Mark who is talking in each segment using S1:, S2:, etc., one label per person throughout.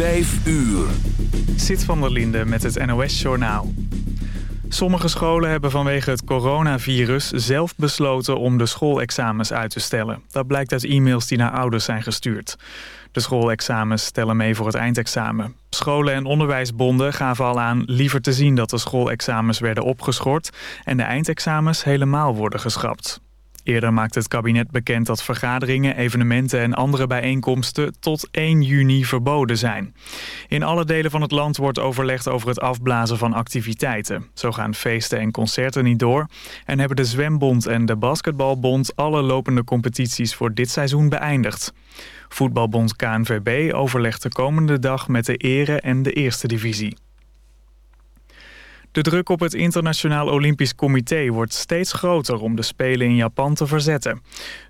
S1: Vijf uur.
S2: Zit van der Linde met het NOS-journaal. Sommige scholen hebben vanwege het coronavirus zelf besloten om de schoolexamens uit te stellen. Dat blijkt uit e-mails die naar ouders zijn gestuurd. De schoolexamens stellen mee voor het eindexamen. Scholen en onderwijsbonden gaven al aan liever te zien dat de schoolexamens werden opgeschort en de eindexamens helemaal worden geschrapt. Eerder maakte het kabinet bekend dat vergaderingen, evenementen en andere bijeenkomsten tot 1 juni verboden zijn. In alle delen van het land wordt overlegd over het afblazen van activiteiten. Zo gaan feesten en concerten niet door en hebben de Zwembond en de Basketbalbond alle lopende competities voor dit seizoen beëindigd. Voetbalbond KNVB overlegt de komende dag met de ere en de eerste divisie. De druk op het Internationaal Olympisch Comité wordt steeds groter om de Spelen in Japan te verzetten.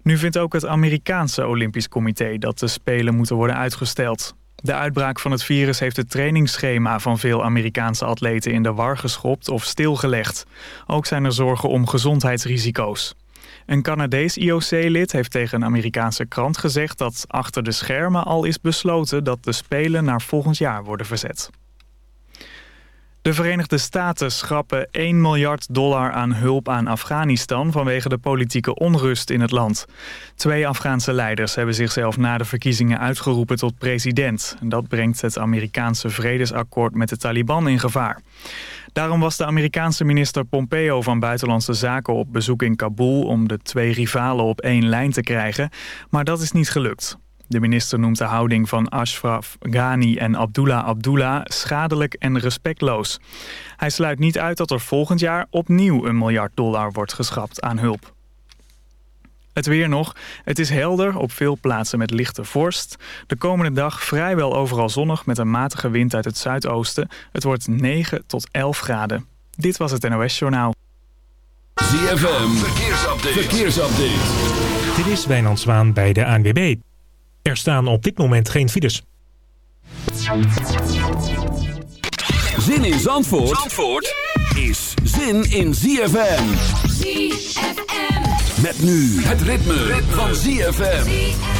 S2: Nu vindt ook het Amerikaanse Olympisch Comité dat de Spelen moeten worden uitgesteld. De uitbraak van het virus heeft het trainingsschema van veel Amerikaanse atleten in de war geschopt of stilgelegd. Ook zijn er zorgen om gezondheidsrisico's. Een Canadees IOC-lid heeft tegen een Amerikaanse krant gezegd dat achter de schermen al is besloten dat de Spelen naar volgend jaar worden verzet. De Verenigde Staten schrappen 1 miljard dollar aan hulp aan Afghanistan vanwege de politieke onrust in het land. Twee Afghaanse leiders hebben zichzelf na de verkiezingen uitgeroepen tot president. Dat brengt het Amerikaanse vredesakkoord met de Taliban in gevaar. Daarom was de Amerikaanse minister Pompeo van Buitenlandse Zaken op bezoek in Kabul om de twee rivalen op één lijn te krijgen, maar dat is niet gelukt. De minister noemt de houding van Ashraf Ghani en Abdullah Abdullah schadelijk en respectloos. Hij sluit niet uit dat er volgend jaar opnieuw een miljard dollar wordt geschrapt aan hulp. Het weer nog. Het is helder, op veel plaatsen met lichte vorst. De komende dag vrijwel overal zonnig met een matige wind uit het zuidoosten. Het wordt 9 tot 11 graden. Dit was het NOS Journaal.
S1: ZFM, verkeersupdate. verkeersupdate.
S3: Dit is Wijnand Zwaan bij de ANWB. Er staan op dit moment geen files.
S1: Zin in Zandvoort, Zandvoort is zin in ZFM.
S4: ZFM.
S1: Met nu het ritme, ritme. van ZFM.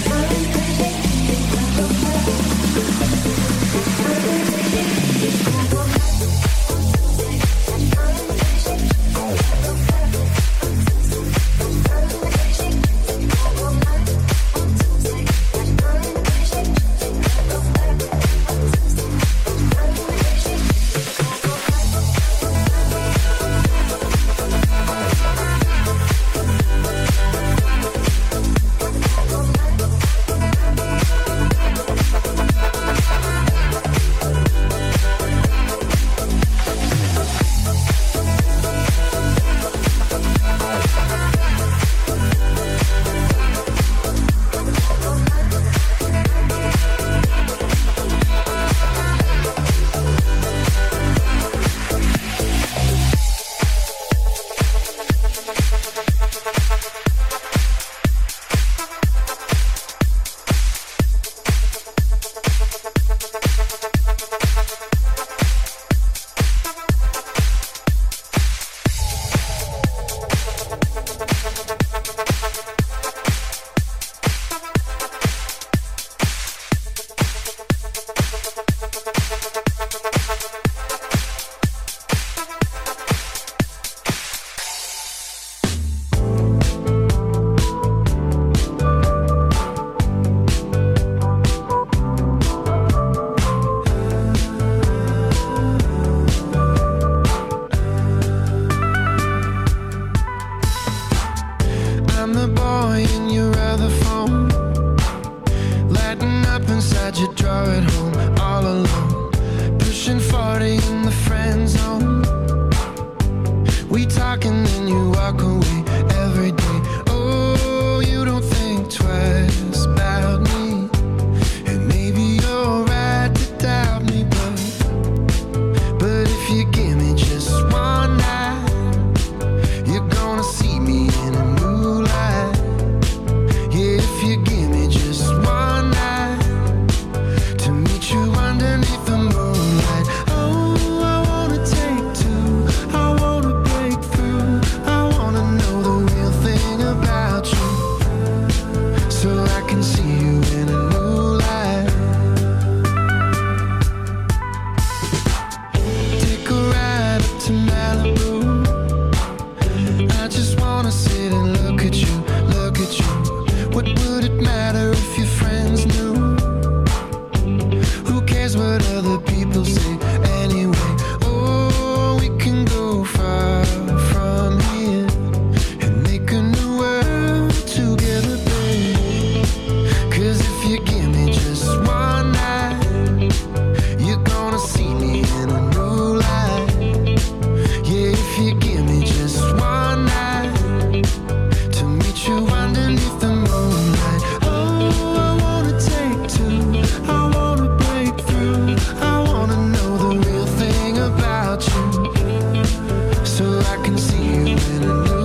S5: I can see you in
S4: another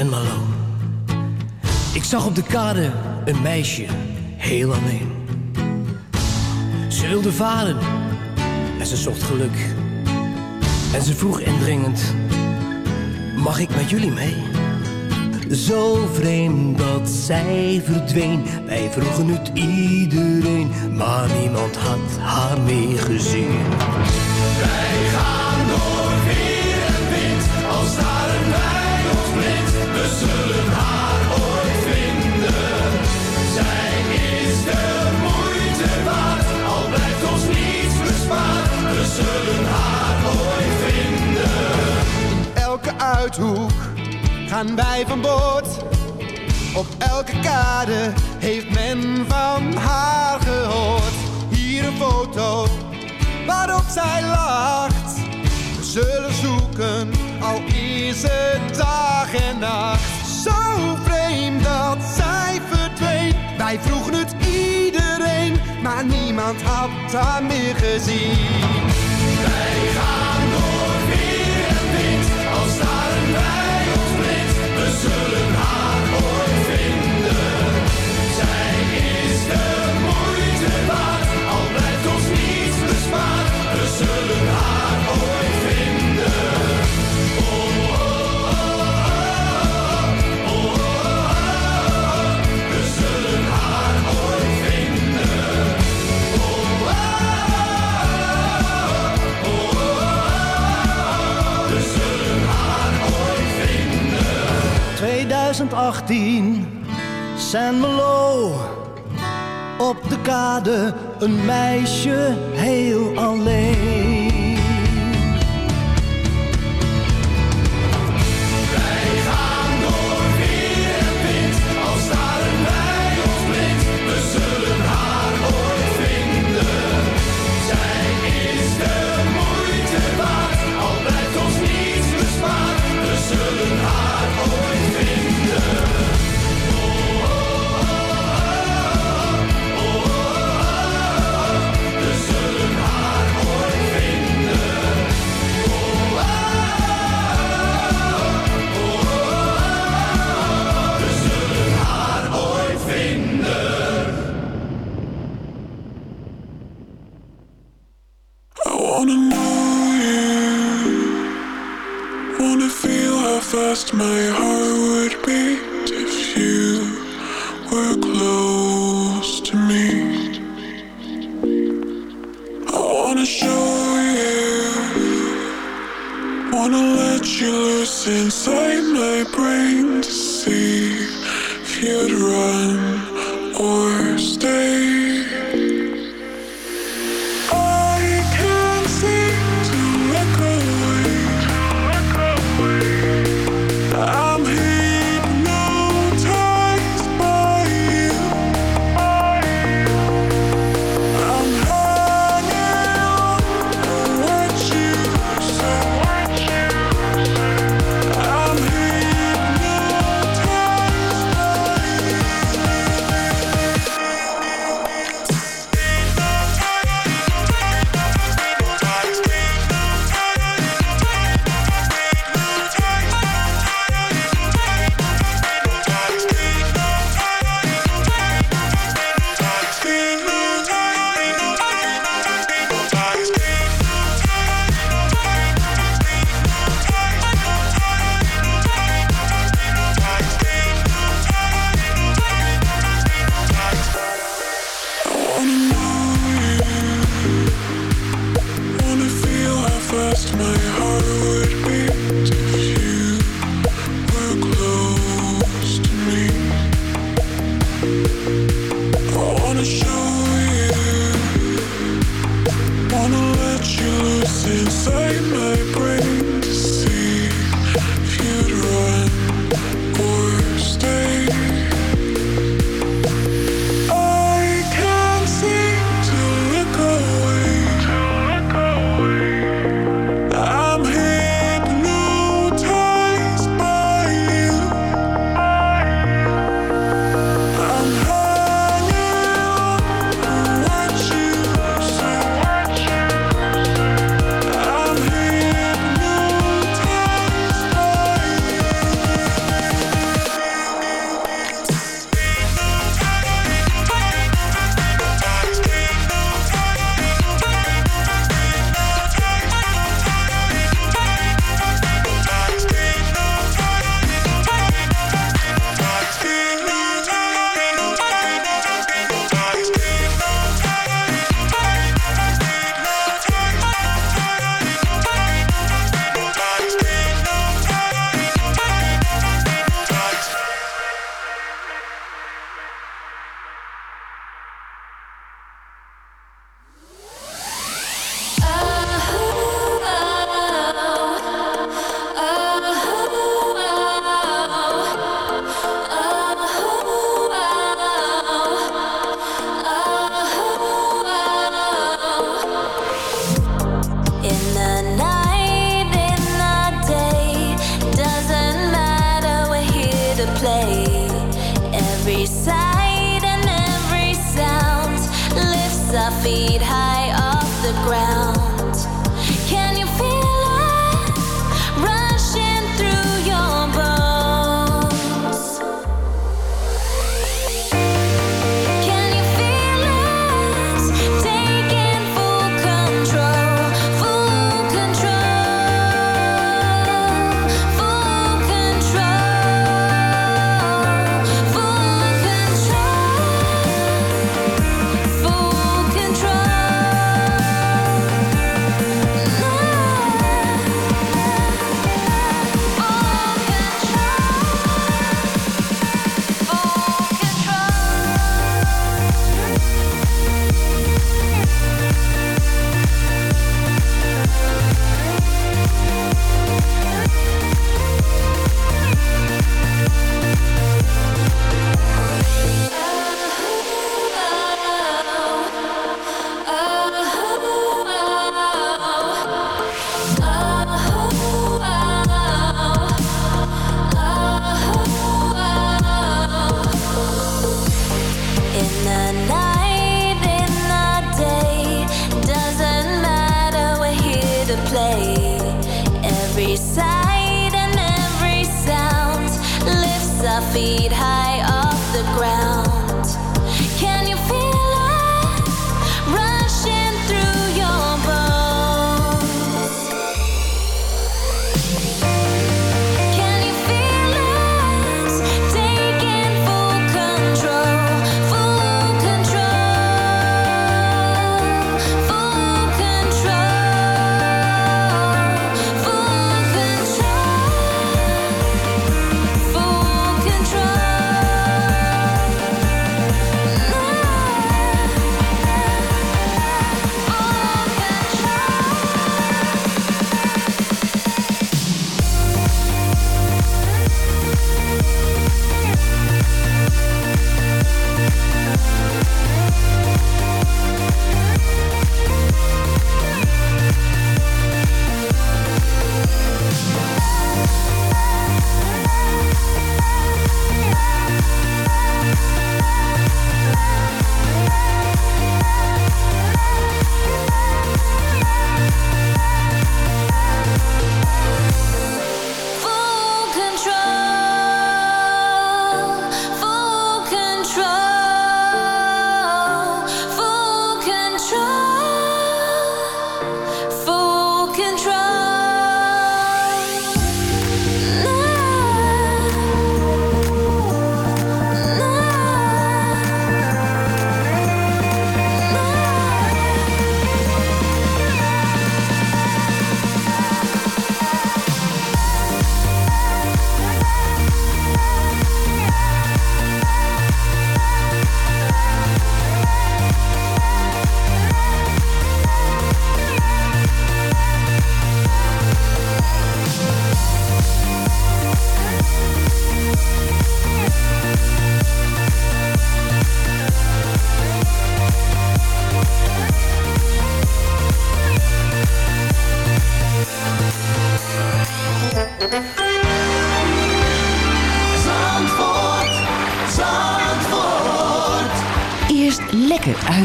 S4: Malo. Ik zag op de kade een meisje, heel alleen. Ze wilde varen en ze zocht geluk. En ze vroeg indringend, mag ik met jullie mee? Zo vreemd dat zij verdween. Wij vroegen het iedereen, maar niemand had haar meer gezien. Wij gaan door weer
S6: gaan wij van boord. Op elke kade heeft men van haar gehoord. Hier een foto waarop zij lacht. We zullen zoeken, al is het dag en nacht. Zo vreemd dat zij verdween. Wij vroegen het iedereen, maar niemand had haar meer gezien. Wij gaan door weer en wind, als een bij ons blinkt. We zullen
S7: 2018. San Melo, op de kade, een meisje heel alleen.
S8: Fast my heart would beat if you were close to me. I wanna show you, wanna let you loose inside my brain to see if you'd run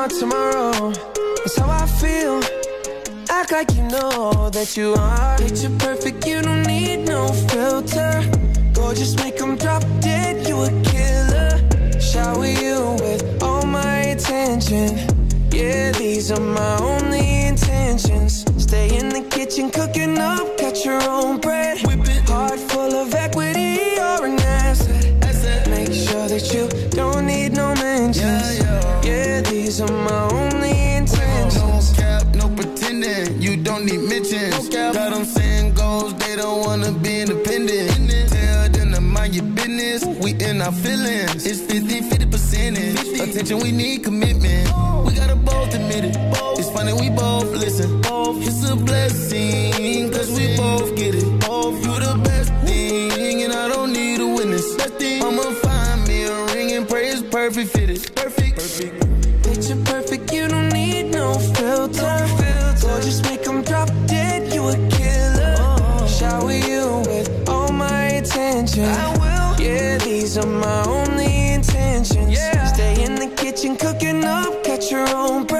S9: more tomorrow. That's how I feel. Act like you know that you are. Picture perfect, you don't need no filter. Gorgeous, make them drop dead, you a killer. Shower you with all my attention. Yeah, these are my only intentions. Stay in the kitchen, cooking up, cut your own bread. Whip it. Heart full of don't
S10: wanna be independent. Tell them to mind your business. We in our feelings. It's 50 50 percentage. Attention, we need commitment. We gotta both admit it. It's funny, we both listen. It's a blessing, cause we both get it. You the best thing, and I don't need a witness. I'ma find me a ring and pray it's perfect. Perfect. Perfect.
S9: Picture perfect, you don't need no filter. Gorgeous, make attention. I will. Yeah, these are my only intentions. Stay in the kitchen, cooking up, catch your own bread.